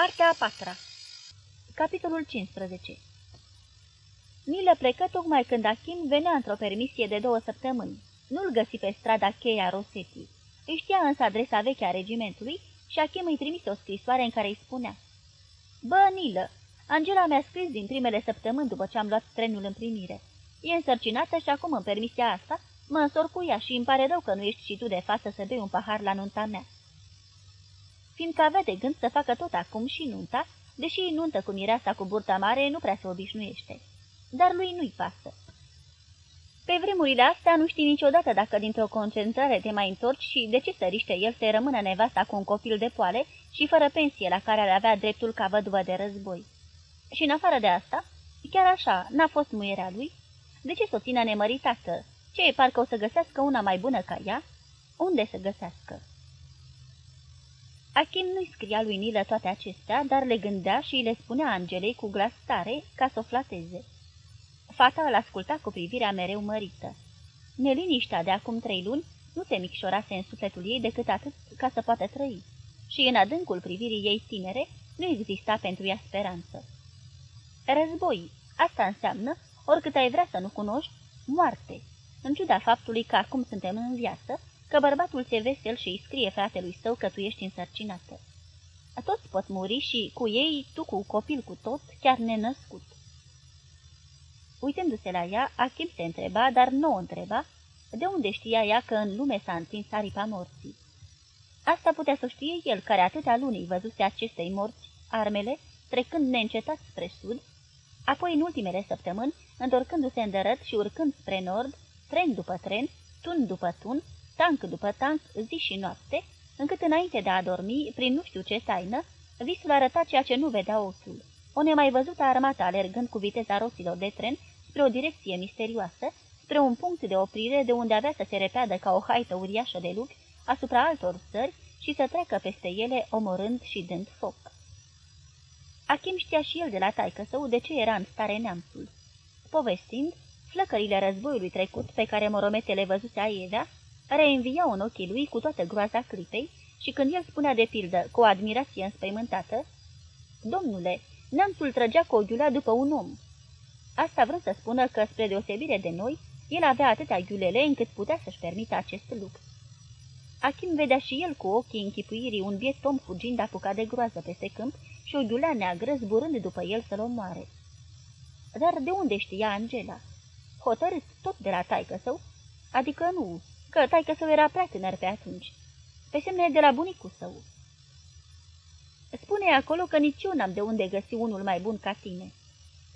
Partea a patra Capitolul 15 Nilă plecă tocmai când Achim venea într-o permisie de două săptămâni. Nu-l găsi pe strada cheia Rosetti. Îi știa însă adresa veche a regimentului și Achim îi trimise o scrisoare în care îi spunea Bă, Nilă, Angela mi-a scris din primele săptămâni după ce am luat trenul în primire. E însărcinată și acum în permisia asta mă însor cu ea și îmi pare rău că nu ești și tu de față să bei un pahar la nunta mea. Fiindcă avea de gând să facă tot acum și nunta, deși nuntă cu mireasa cu burta mare nu prea se obișnuiește. Dar lui nu-i pasă. Pe vremurile astea nu știi niciodată dacă dintr-o concentrare te mai întorci și de ce săriște el să rămână nevasta cu un copil de poale și fără pensie la care ar avea dreptul ca văduvă de război. Și în afară de asta, chiar așa, n-a fost muierea lui? De ce să o țină nemăritată? Ce e parcă o să găsească una mai bună ca ea? Unde să găsească? Achim nu-i scria lui Nilă toate acestea, dar le gândea și le spunea Angelei cu glas tare ca să o flateze. Fata îl asculta cu privirea mereu mărită. Neliniștea de acum trei luni nu se micșorase în sufletul ei decât atât ca să poată trăi. Și în adâncul privirii ei tinere nu exista pentru ea speranță. Război, asta înseamnă, oricât ai vrea să nu cunoști, moarte. În ciuda faptului că acum suntem în viață, că bărbatul se vesel și îi scrie fratelui său că tu ești însărcinată. Toți pot muri și cu ei, tu cu copil cu tot, chiar nenăscut. Uitându-se la ea, Achim se întreba, dar nu o întreba, de unde știa ea că în lume s-a întins aripa morții. Asta putea să știe el, care atâtea lunii văzuse acestei morți, armele, trecând neîncetat spre sud, apoi în ultimele săptămâni, întorcându-se în dărăt și urcând spre nord, tren după tren, tun după tun, tank după tank, zi și noapte, încât înainte de a dormi, prin nu știu ce taină, visul arăta ceea ce nu vedea ochiul. O nemai văzută armată alergând cu viteza roților de tren spre o direcție misterioasă, spre un punct de oprire de unde avea să se repeadă ca o haită uriașă de lupi asupra altor țări și să treacă peste ele, omorând și dând foc. Achim știa și el de la taică său de ce era în stare neamțul. Povestind, flăcările războiului trecut pe care morometele văzuse aievea, reînviau în ochii lui cu toată groaza clipei și când el spunea de pildă, cu o admirație înspăimântată, Domnule, neamțul trăgea cu o după un om. Asta vrând să spună că, spre deosebire de noi, el avea atâtea ghiulele încât putea să-și permită acest lucru. Achim vedea și el cu ochii închipuirii un biet om fugind apucat de groază peste câmp și o ghiulea neagră zburând după el să-l omoare. Dar de unde știa Angela? Hotărât tot de la taică său? Adică nu, că taică său era prea tânăr pe atunci. Pe semne de la bunicul său. Spune acolo că nici eu n-am de unde găsi unul mai bun ca tine,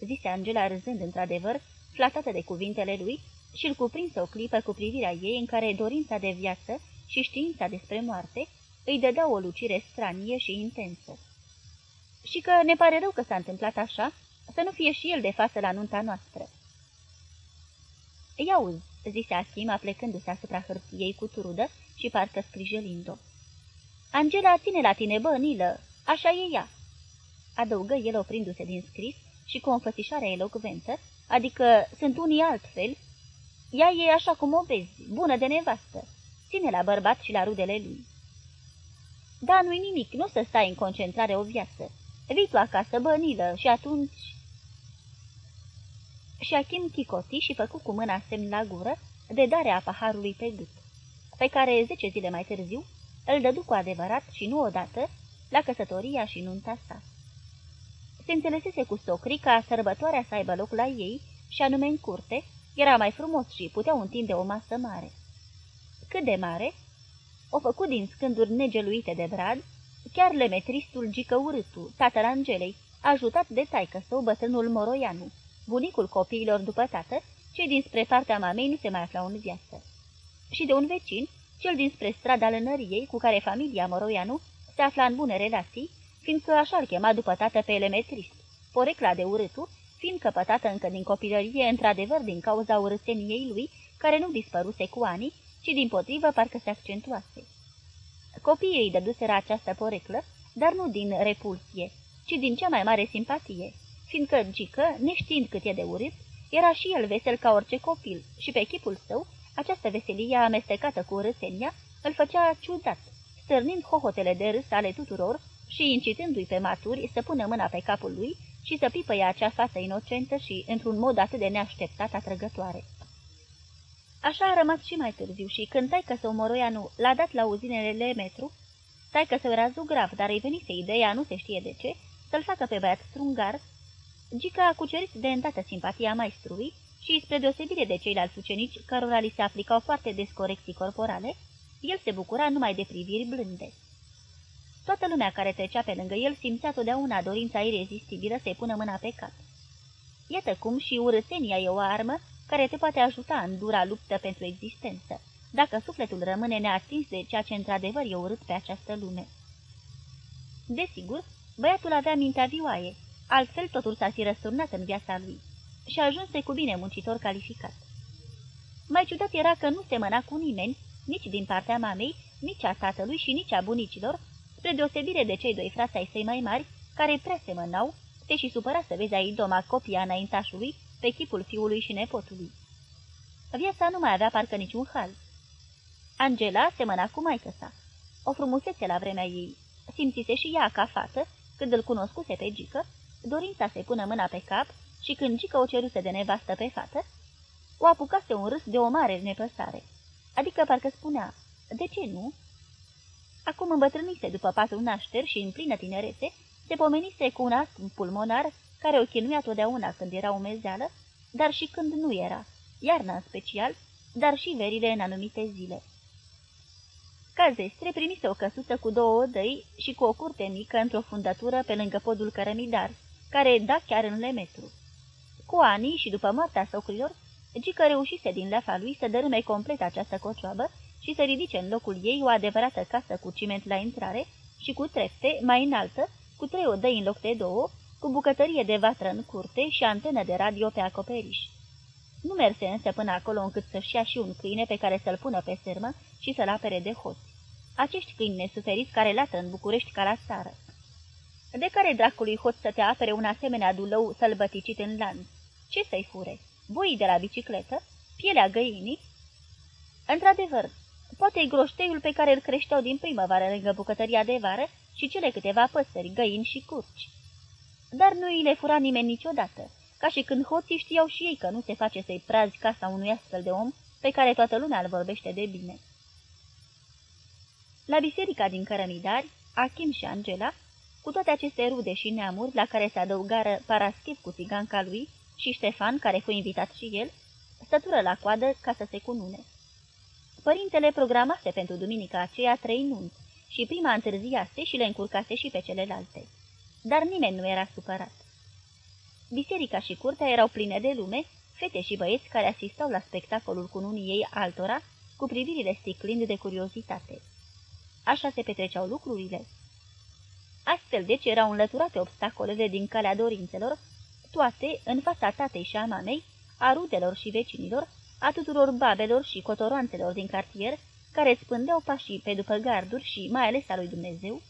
zise Angela râzând într-adevăr, flatată de cuvintele lui, și îl cuprinse o clipă cu privirea ei în care dorința de viață și știința despre moarte îi dădea o lucire stranie și intensă. Și că ne pare rău că s-a întâmplat așa, să nu fie și el de față la nunta noastră. Iauzi, zise Achim, aplecându-se asupra hârtiei cu turudă și parcă scrijelind-o. Angela ține la tine, bă, Nilă, așa e ea, adăugă el oprindu-se din scris și cu o înfățișare elocventă, adică sunt unii altfel, ea e așa cum o vezi, bună de nevastă, ține la bărbat și la rudele lui. Da, nu-i nimic, nu să stai în concentrare o viață. Vii tu acasă, bănilă, și atunci... Și Achim chicoti și făcu cu mâna semn la gură de darea paharului pe gât, pe care zece zile mai târziu îl dădu cu adevărat și nu odată la căsătoria și nunta sa. Se înțelesese cu socrii ca sărbătoarea să aibă loc la ei și anume în curte, era mai frumos și puteau întinde o masă mare. Cât de mare? O făcut din scânduri negeluite de brad, chiar lemetristul Gică Urâtu, tatăl Angelei, ajutat de taică său bătrânul Moroianu, bunicul copiilor după tată, cei dinspre partea mamei nu se mai aflau în viață. Și de un vecin, cel dinspre strada lănăriei, cu care familia Moroianu se afla în bune relații, fiindcă așa-l chema după tată pe elemetrist, porecla de urâtu, fiind căpătată încă din copilărie, într-adevăr din cauza urâțeniei lui, care nu dispăruse cu ani, ci din potrivă parcă se accentuase. Copiii îi dăduseră această poreclă, dar nu din repulsie, ci din cea mai mare simpatie, fiindcă Gică, neștiind cât e de urât, era și el vesel ca orice copil și pe chipul său, această veselie amestecată cu urâțenia îl făcea ciudat, stârnind hohotele de râs ale tuturor, și incitându-i pe maturi să pună mâna pe capul lui și să pipăie acea față inocentă și într-un mod atât de neașteptat atrăgătoare. Așa a rămas și mai târziu și când taică să Moroianu l-a dat la uzinele metru, taică să era grav, dar îi venise ideea, nu se știe de ce, să-l facă pe băiat strungar, Gica a cucerit de îndată simpatia maestrului și, spre deosebire de ceilalți ucenici, cărora li se aplicau foarte des corecții corporale, el se bucura numai de priviri blânde. Toată lumea care trecea pe lângă el simțea totdeauna dorința irezistibilă să-i pună mâna pe cap. Iată cum și urățenia e o armă care te poate ajuta în dura luptă pentru existență, dacă sufletul rămâne neatins de ceea ce într-adevăr e urât pe această lume. Desigur, băiatul avea mintea vioaie, altfel totul s-ar fi răsturnat în viața lui și ajunse cu bine muncitor calificat. Mai ciudat era că nu semăna cu nimeni, nici din partea mamei, nici a tatălui și nici a bunicilor, spre deosebire de cei doi frați ai săi mai mari, care prea semănau, te și supăra să vezi aici doma copia înaintașului pe chipul fiului și nepotului. Viața nu mai avea parcă niciun hal. Angela semăna cu maică sa. O frumusețe la vremea ei. Simțise și ea ca fată, când îl cunoscuse pe Gică, dorința să-i pună mâna pe cap și când Gică o ceruse de nevastă pe fată, o apucase un râs de o mare nepăsare. Adică parcă spunea, de ce nu? Acum îmbătrânise după patru nașteri și în plină tinerețe, se pomenise cu un astm pulmonar care o chinuia totdeauna când era umezeală, dar și când nu era, iarna în special, dar și verile în anumite zile. Cazestre primise o căsuță cu două odăi și cu o curte mică într-o fundătură pe lângă podul cărămidar, care da chiar în lemetru. Cu anii și după moartea socrilor, Gică reușise din leafa lui să dărâme complet această cocioabă și să ridice în locul ei o adevărată casă cu ciment la intrare și cu trepte mai înaltă, cu trei odăi în loc de două, cu bucătărie de vatră în curte și antenă de radio pe acoperiș. Nu merse însă până acolo încât să-și ia și un câine pe care să-l pună pe sârmă și să-l apere de hoți. Acești câini nesuferiți care lată în București ca la țară. De care dracului hoț să te apere un asemenea dulău sălbăticit în lanț? Ce să-i fure? Boii de la bicicletă? Pielea găinii? Într-adevăr, poate groșteiul pe care îl creșteau din primăvară lângă bucătăria de vară și cele câteva păsări, găini și curci. Dar nu îi le fura nimeni niciodată, ca și când hoții știau și ei că nu se face să-i prazi casa unui astfel de om pe care toată lumea îl vorbește de bine. La biserica din Cărămidari, Achim și Angela, cu toate aceste rude și neamuri la care se adăugară Paraschiv cu țiganca lui și Ștefan, care fu invitat și el, stătură la coadă ca să se cunune. Părintele programase pentru duminica aceea trei nunți și prima întârziase și le încurcase și pe celelalte. Dar nimeni nu era supărat. Biserica și curtea erau pline de lume, fete și băieți care asistau la spectacolul cununii ei altora, cu privirile sticlind de curiozitate. Așa se petreceau lucrurile. Astfel deci erau înlăturate obstacolele din calea dorințelor, toate în fața tatei și a mamei, a rudelor și vecinilor, a tuturor babelor și cotoroanțelor din cartier, care spândeau pașii pe după garduri și mai ales a lui Dumnezeu.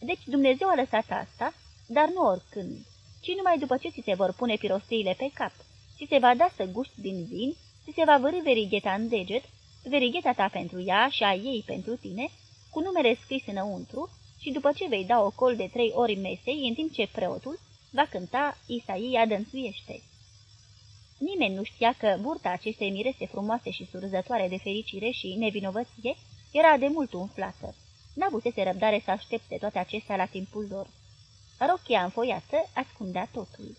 Deci Dumnezeu a lăsat asta, dar nu oricând, ci numai după ce ți se vor pune pirosteile pe cap, ți se va da să guști din vin, ți se va vârâ verigheta în deget, verigheta ta pentru ea și a ei pentru tine, cu numere scris înăuntru, și după ce vei da o col de trei ori mesei, în timp ce preotul va cânta Isaia dănțuiește. Nimeni nu știa că burta acestei mirese frumoase și surzătoare de fericire și nevinovăție era de mult umflată. N-avusese răbdare să aștepte toate acestea la timpul lor. Rochia înfoiată ascundea totul.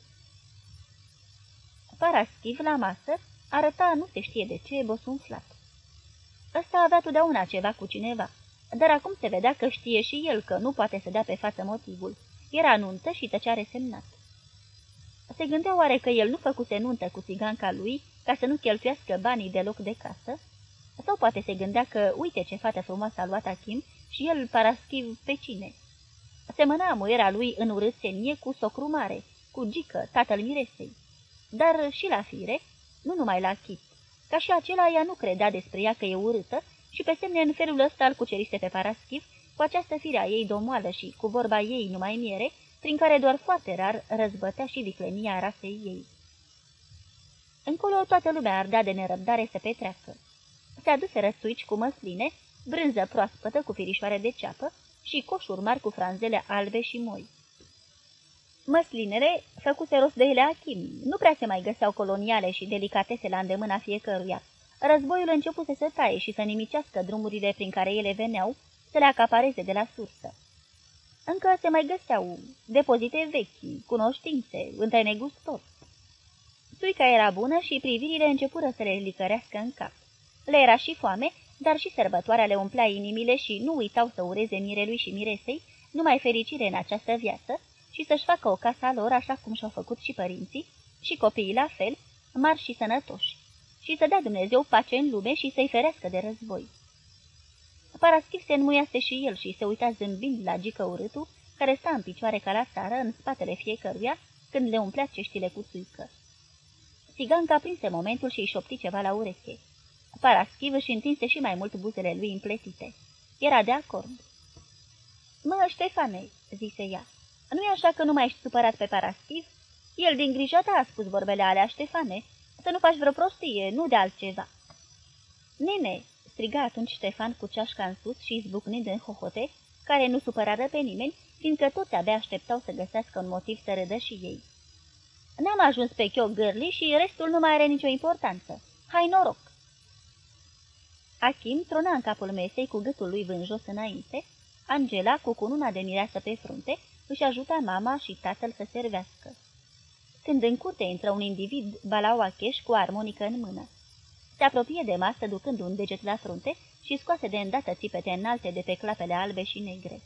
Paraschiv la masă arăta nu se știe de ce bosunflat. Ăsta avea totdeauna ceva cu cineva, dar acum se vedea că știe și el că nu poate să dea pe față motivul. Era nuntă și tăcea resemnat. Se gândea oare că el nu făcuse nuntă cu țiganca lui ca să nu cheltuiască banii deloc de casă? Sau poate se gândea că uite ce fată frumoasă a luat Achim și el paraschiv pe cine? Semăna muiera lui în urâțenie cu socru mare, cu Gică, tatăl miresei. Dar și la fire, nu numai la chip. Ca și acela, ea nu credea despre ea că e urâtă și pe semne în felul ăsta îl cuceriste pe paraschiv cu această firea ei domoală și cu vorba ei numai miere, prin care doar foarte rar răzbătea și viclenia rasei ei. Încolo toată lumea ardea de nerăbdare să petreacă. Se aduse răsuici cu măsline, brânză proaspătă cu firișoare de ceapă, și coșuri mari cu franzele albe și moi. Măslinele făcuse rost de ele Achim. Nu prea se mai găseau coloniale și delicatese la îndemâna fiecăruia. Războiul începuse să taie și să nimicească drumurile prin care ele veneau, să le acapareze de la sursă. Încă se mai găseau depozite vechi, cunoștințe, între negustori. Suica era bună și privirile începură să le licărească în cap. Le era și foame, dar și sărbătoarea le umplea inimile și nu uitau să ureze mirelui și miresei numai fericire în această viață și să-și facă o casa lor așa cum și-au făcut și părinții, și copiii la fel, mari și sănătoși, și să dea Dumnezeu pace în lume și să-i ferească de război. Paraschiv se înmuiase și el și se uita zâmbind la gică urâtul, care sta în picioare ca la țară, în spatele fiecăruia, când le umplea ceștile cu țuică. Țiganca prinse momentul și îi șopti ceva la ureche. Paraschiv își întinse și mai mult buzele lui împletite. Era de acord. Mă, Ștefane," zise ea, nu-i așa că nu mai ești supărat pe Paraschiv? El din grija ta a spus vorbele alea, Ștefane, să nu faci vreo prostie, nu de altceva." Nene," striga atunci Ștefan cu ceașca în sus și izbucnind în hohote, care nu supărară pe nimeni, fiindcă toți abia așteptau să găsească un motiv să râdă și ei. N-am ajuns pe chiog gârli și restul nu mai are nicio importanță. Hai noroc! Achim trona în capul mesei cu gâtul lui vânjos înainte, Angela, cu cununa de mireasă pe frunte, își ajuta mama și tatăl să servească. Când în curte intră un individ balauacheș cu armonică în mână. Se apropie de masă ducând un deget la frunte și scoase de îndată țipete înalte de pe clapele albe și negre.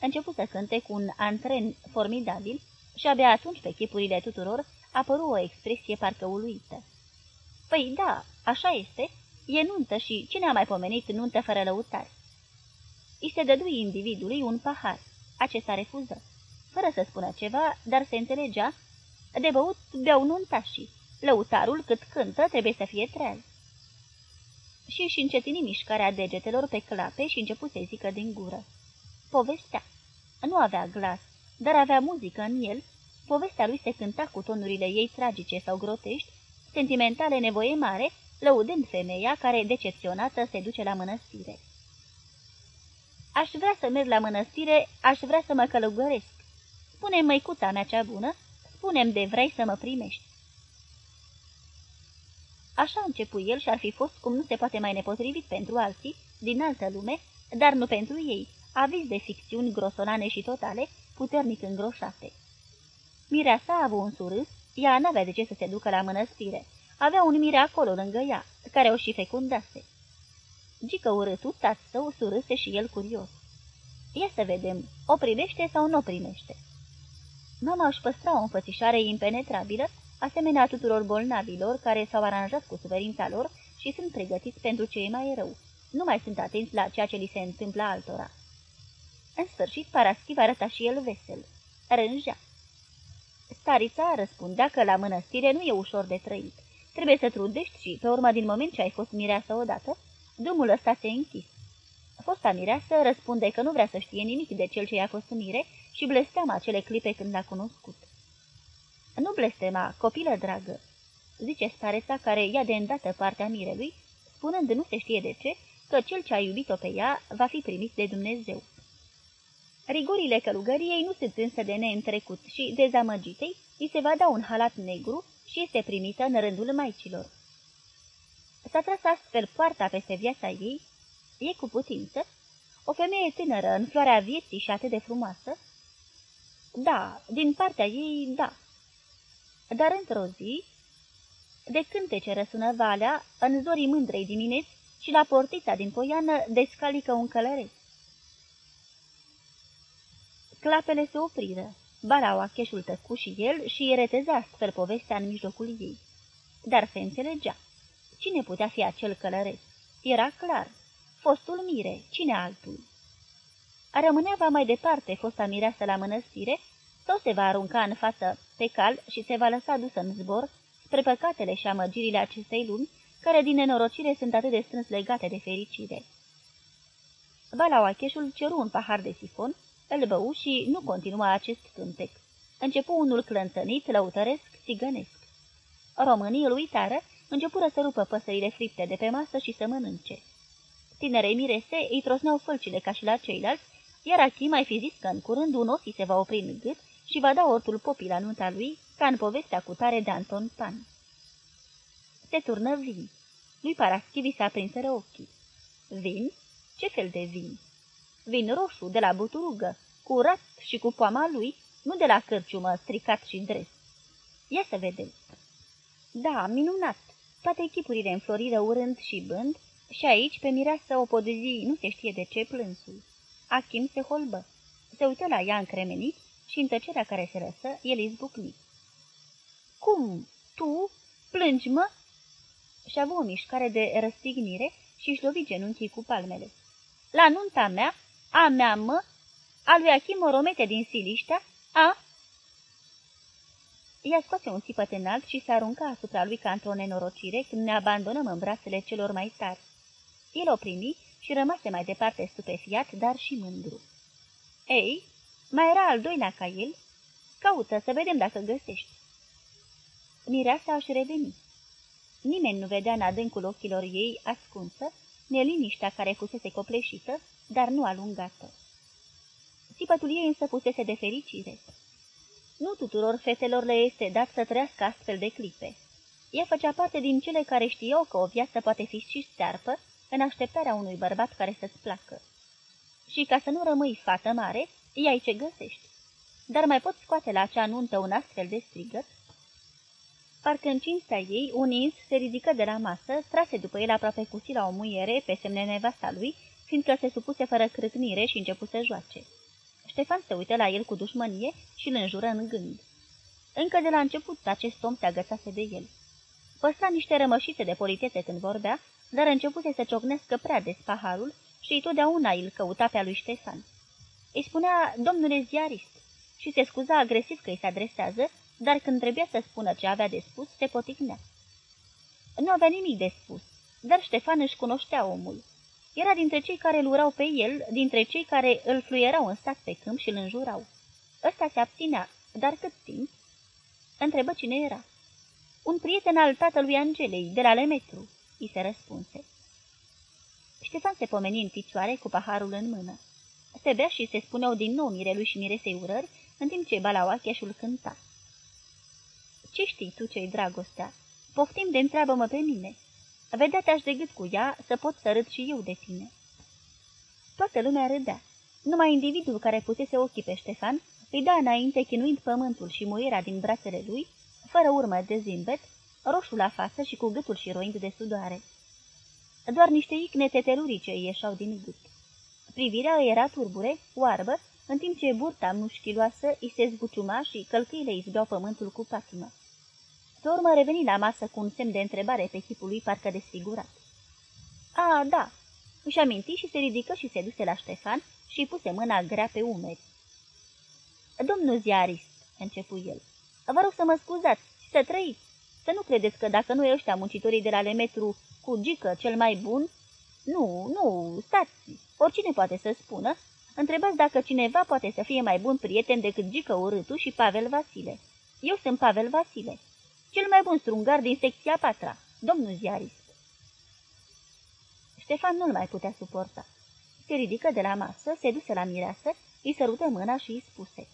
Început să cânte cu un antren formidabil și abia atunci pe chipurile tuturor apăru o expresie parcă uluită. Păi da, așa este, e nuntă și cine a mai pomenit nuntă fără lăutari? I se dădui individului un pahar. Acesta refuză. Fără să spună ceva, dar se înțelegea, de băut beau nuntașii. Lăutarul cât cântă trebuie să fie treaz. Și își încetini mișcarea degetelor pe clape și început să zică din gură. Povestea. Nu avea glas, dar avea muzică în el. Povestea lui se cânta cu tonurile ei tragice sau grotești, sentimentale nevoie mare, lăudând femeia care, decepționată, se duce la mănăstire. Aș vrea să merg la mănăstire, aș vrea să mă călugăresc. Spune-mi, măicuța mea cea bună, spune-mi de vrei să mă primești. Așa începu el și ar fi fost cum nu se poate mai nepotrivit pentru alții, din altă lume, dar nu pentru ei, aviz de ficțiuni grosolane și totale, puternic îngroșate. Mireasa a avut un surâs, ea n-avea de ce să se ducă la mănăstire. Avea un mire acolo lângă ea, care o și fecundase. Gică urâtul, tat său, surâse și el curios. Ia să vedem, o primește sau nu o primește? Mama își păstra o înfățișare impenetrabilă, asemenea tuturor bolnavilor care s-au aranjat cu suferința lor și sunt pregătiți pentru ce e mai rău. Nu mai sunt atenți la ceea ce li se întâmplă altora. În sfârșit, Paraschiv arăta și el vesel. Rângea. Starița răspundea că la mănăstire nu e ușor de trăit. Trebuie să trudești și, pe urmă, din moment ce ai fost mireasă odată, drumul ăsta se închis. Fosta mireasă răspunde că nu vrea să știe nimic de cel ce i-a fost mire și blesteama acele clipe când l-a cunoscut. Nu blestema, copilă dragă, zice stareța care ia de îndată partea mirelui, spunând nu se știe de ce, că cel ce a iubit-o pe ea va fi primit de Dumnezeu. Rigorile călugăriei nu sunt însă de neîntrecut și, dezamăgitei, îi se va da un halat negru și este primită în rândul maicilor. S-a tras astfel poarta peste viața ei, e cu putință, o femeie tânără în floarea vieții și atât de frumoasă? Da, din partea ei, da. Dar într-o zi, de cântece răsună valea, în zorii mândrei dimineți și la portița din poiană descalică un călăreț. Clapele se opriră. Baraua cheșul tăcu și el și reteza astfel povestea în mijlocul ei. Dar se înțelegea. Cine putea fi acel călăreț? Era clar. Fostul mire, cine altul? Rămânea va mai departe fosta mireasă la mănăstire sau se va arunca în față pe cal și se va lăsa dusă în zbor spre păcatele și amăgirile acestei lumi, care din nenorocire sunt atât de strâns legate de fericire. Balauacheșul ceru un pahar de sifon, îl bău și nu continua acest cântec. Începu unul clănțănit, lăutăresc, țigănesc. Românii îl uitară, începură să rupă păsările fripte de pe masă și să mănânce. Tinerei mirese îi trosneau fălcile ca și la ceilalți, iar Achim mai fi zis că în curând un os se va opri în gât și va da ortul popii la nunta lui, ca în povestea cu tare de Anton Pan. Se turnă vin. Lui Paraschivi s-a prinseră ochii. Vin? Ce fel de vin? Vin roșu, de la buturugă, curat și cu poama lui, nu de la cârciumă, stricat și dres. Ia să vedem. Da, minunat! Toate echipurile înfloriră urând și bând, și aici, pe mireasă o podezi, nu se știe de ce, plânsul. Achim se holbă. Se uită la ea încremenit și în tăcerea care se lăsă, el izbucni. Cum? Tu? Plângi, mă?" Și avut o mișcare de răstignire și își lovi genunchii cu palmele. La nunta mea? A mea, mă? A lui Achim Oromete din Siliștea? A?" Ea scoase un țipăt înalt și se arunca asupra lui ca într-o nenorocire când ne abandonăm în brațele celor mai tari. El o primi și rămase mai departe stupefiat, dar și mândru. Ei, mai era al doilea ca el? Caută să vedem dacă găsești. Mireasa își reveni. Nimeni nu vedea în adâncul ochilor ei ascunsă neliniștea care fusese copleșită, dar nu alungată. Țipătul ei însă fusese de fericire. Nu tuturor fetelor le este dat să trăiască astfel de clipe. Ea făcea parte din cele care știau că o viață poate fi și stearpă în așteptarea unui bărbat care să-ți placă. Și ca să nu rămâi fată mare, iai ce găsești. Dar mai poți scoate la acea nuntă un astfel de strigăt? Parcă în cinstea ei, un ins se ridică de la masă, trase după el aproape cu la o muiere pe semne nevasta lui, fiindcă se supuse fără crâcnire și începu să joace. Ștefan se uită la el cu dușmănie și îl înjură în gând. Încă de la început acest om se agățase de el. Păstra niște rămășițe de politețe când vorbea, dar începuse să ciocnească prea des paharul și totdeauna îl căuta pe lui Ștefan. Îi spunea, domnule ziarist, și se scuza agresiv că îi se adresează, dar când trebuia să spună ce avea de spus, se poticnea. Nu avea nimic de spus, dar Ștefan își cunoștea omul. Era dintre cei care îl urau pe el, dintre cei care îl fluierau în stat pe câmp și îl înjurau. Ăsta se abținea, dar cât timp? Întrebă cine era. Un prieten al tatălui Angelei, de la Lemetru, îi se răspunse. Ștefan se pomeni în picioare cu paharul în mână. Se bea și se spuneau din nou mirelui și miresei urări, în timp ce balaoacheșul cânta. Ce știi tu ce-i dragostea? Poftim de întreabă-mă pe mine. Vedea te-aș de gât cu ea să pot să râd și eu de tine. Toată lumea râdea. Numai individul care pusese ochii pe Ștefan îi da înainte chinuind pământul și muierea din brațele lui, fără urmă de zimbet, roșu la față și cu gâtul și roind de sudoare. Doar niște icne tetelurice ieșau din gât. Privirea era turbure, oarbă, în timp ce burta mușchiloasă îi se zbuciuma și călcâile izbeau pământul cu patimă. Pe urmă reveni la masă cu un semn de întrebare pe chipul lui parcă desfigurat. A, da!" Își aminti și se ridică și se duse la Ștefan și puse mâna grea pe umeri. Domnul ziarist," începu el, vă rog să mă scuzați și să trăiți. Să nu credeți că dacă nu ăștia muncitorii de la Lemetru cu gică cel mai bun... Nu, nu, stați, oricine poate să spună. Întrebați dacă cineva poate să fie mai bun prieten decât gică urâtu și Pavel Vasile. Eu sunt Pavel Vasile, cel mai bun strungar din secția patra, domnul ziarist. Ștefan nu-l mai putea suporta. Se ridică de la masă, se duse la mireasă, îi sărută mâna și îi spuse.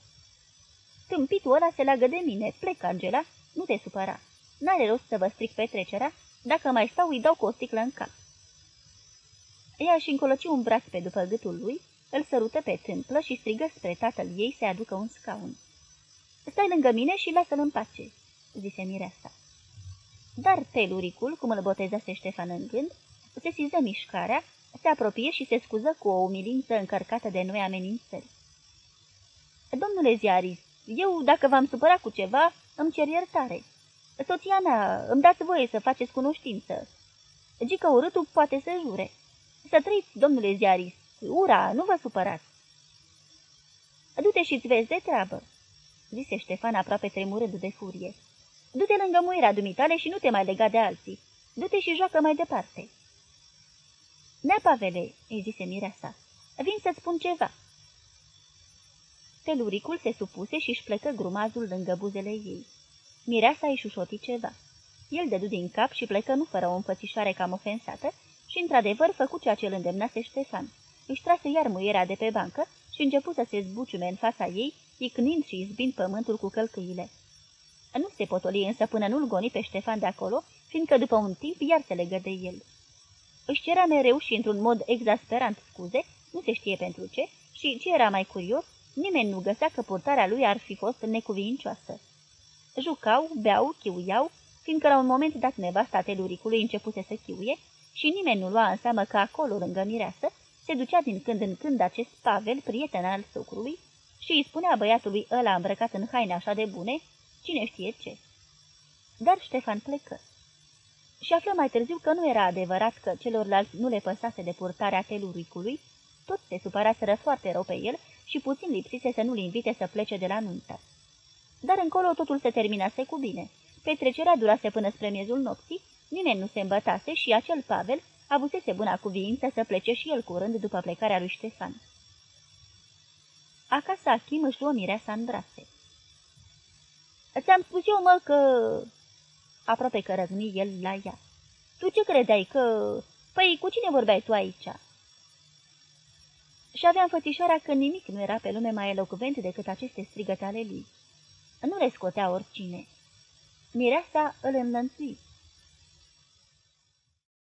Tâmpitul ăla se leagă de mine, plec, Angela, nu te supăra. N-are rost să vă stric petrecerea, dacă mai stau îi dau cu o sticlă în cap. Ea și încoloci un braț pe după gâtul lui, îl sărută pe tâmplă și strigă spre tatăl ei să aducă un scaun. Stai lângă mine și lasă-l în pace," zise mireasa. Dar peluricul, cum îl botezase Ștefan în gând, se siză mișcarea, se apropie și se scuză cu o umilință încărcată de noi amenințări. Domnule ziarist, eu, dacă v-am supărat cu ceva, îmi cer iertare. Soția mea, îmi dați voie să faceți cunoștință. Gică urâtul poate să jure. Să trăiți, domnule ziarist. Ura, nu vă supărați. Du-te și-ți vezi de treabă, zise Ștefan aproape tremurând de furie. Du-te lângă muiera dumitale și nu te mai lega de alții. Du-te și joacă mai departe. Nea Pavele, îi zise mireasa, vin să-ți spun ceva. Teluricul se supuse și își plecă grumazul lângă buzele ei. Mireasa își șușoti ceva. El dădu din cap și plecă nu fără o înfățișare cam ofensată și, într-adevăr, făcu ceea ce îl îndemnase Ștefan. Își trase iar muierea de pe bancă și începu să se zbuciume în fața ei, icnind și izbind pământul cu călcâile. Nu se potoli însă până nu-l goni pe Ștefan de acolo, fiindcă după un timp iar se legă de el. Își cerea mereu și într-un mod exasperant scuze, nu se știe pentru ce, și ce era mai curios, nimeni nu găsea că purtarea lui ar fi fost necuvincioasă. Jucau, beau, chiuiau, fiindcă la un moment dat nevasta teluricului începuse să chiuie și nimeni nu lua în seamă că acolo, lângă mireasă, se ducea din când în când acest Pavel, prieten al sucrului, și îi spunea băiatului ăla îmbrăcat în haine așa de bune, cine știe ce. Dar Ștefan plecă. Și află mai târziu că nu era adevărat că celorlalți nu le păsase de purtarea teluricului, toți se supăraseră foarte rău pe el și puțin lipsise să nu-l invite să plece de la nuntă. Dar încolo totul se terminase cu bine. Petrecerea durase până spre miezul nopții, nimeni nu se îmbătase și acel Pavel avusese buna cuviință să plece și el curând după plecarea lui Ștefan. Acasă Achim își luă mireasa în brațe. Ți-am spus eu, mă, că... Aproape că răzni el la ea. Tu ce credeai că... Păi, cu cine vorbeai tu aici?" Și avea înfățișarea că nimic nu era pe lume mai elocvent decât aceste strigăte ale lui. Nu le scotea oricine. Mireasa îl înlănțui.